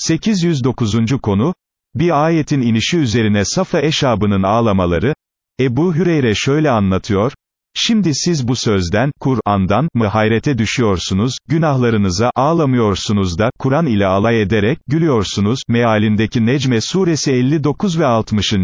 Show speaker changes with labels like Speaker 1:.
Speaker 1: 809. konu, bir ayetin inişi üzerine Safa eşabının ağlamaları, Ebu Hüreyre şöyle anlatıyor, Şimdi siz bu sözden, Kur'an'dan, mı hayrete düşüyorsunuz, günahlarınıza, ağlamıyorsunuz da, Kur'an ile alay ederek, gülüyorsunuz, mealindeki Necme suresi 59 ve 60.